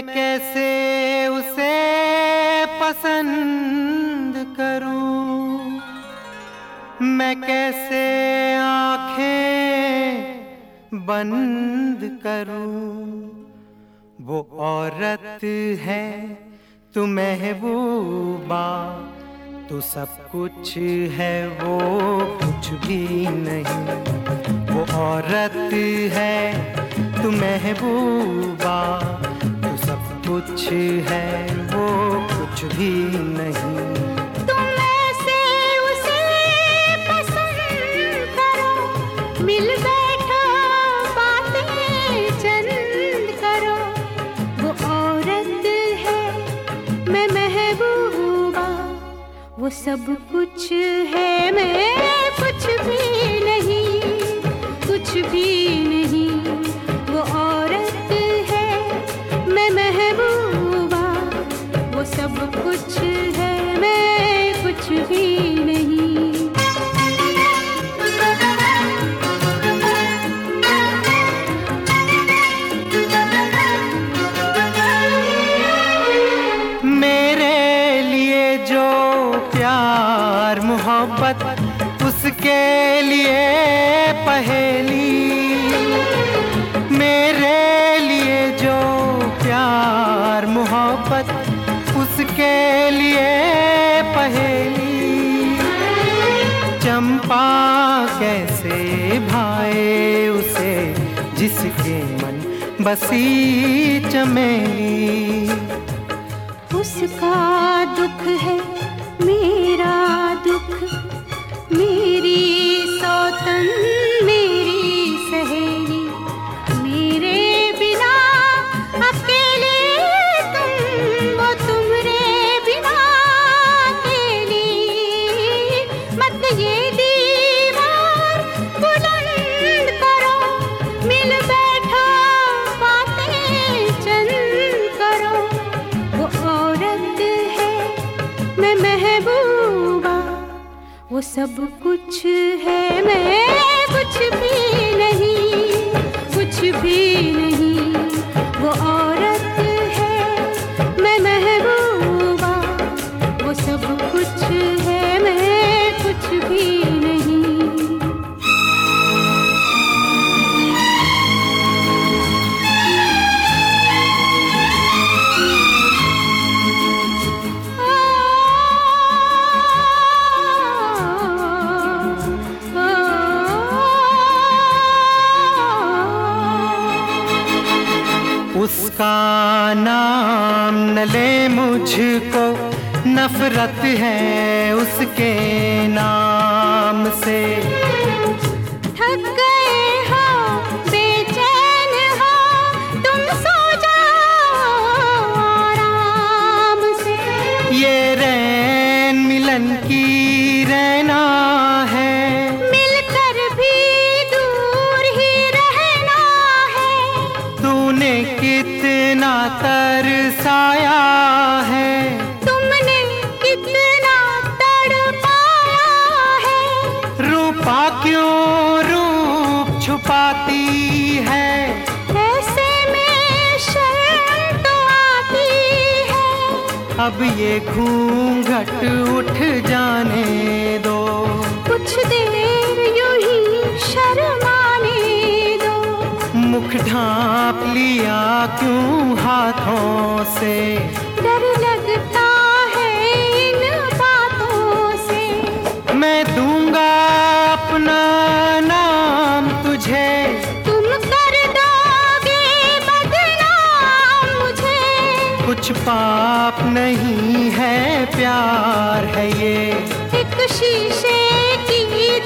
मैं कैसे उसे पसंद करूँ? मैं कैसे आँखें बंद करूँ? वो औरत है, तू महबूबा, तू सब कुछ है, वो कुछ भी नहीं। वो औरत है, तू महबूबा कुछ है, वो कुछ भी नहीं। मिल बैठो बातें चंद करो। वो औरत है, मैं महबूबा, वो सब कुछ है, मैं कुछ भी नहीं, कुछ भी नहीं। मोहब्बत उसके लिए पहेली। मेरे लिए जो प्यार मोहब्बत, उसके लिए पहेली। चंपा कैसे भाए उसे, जिसके मन बसी चमेली। उसका दुख है मेरा दुख मेरी सब कुछ है मैं कुछ भी नहीं कुछ भी नहीं। उसका नाम न ले मुझको नफरत है उसके नाम से। कितना तरसाया है। तुमने कितना तड़पाया है। रूपा क्यों रूप छुपाती है? ऐसे में शर्म तो आती है। अब ये घूंघट उठ जाने दो। कुछ देर यूँ ही मुख ढांप लिया क्यों हाथों से? डर लगता है इन बातों से। मैं दूँगा अपना नाम तुझे। तुम कर दोगे बदनाम मुझे। कुछ पाप नहीं है प्यार है ये। एक शीशे की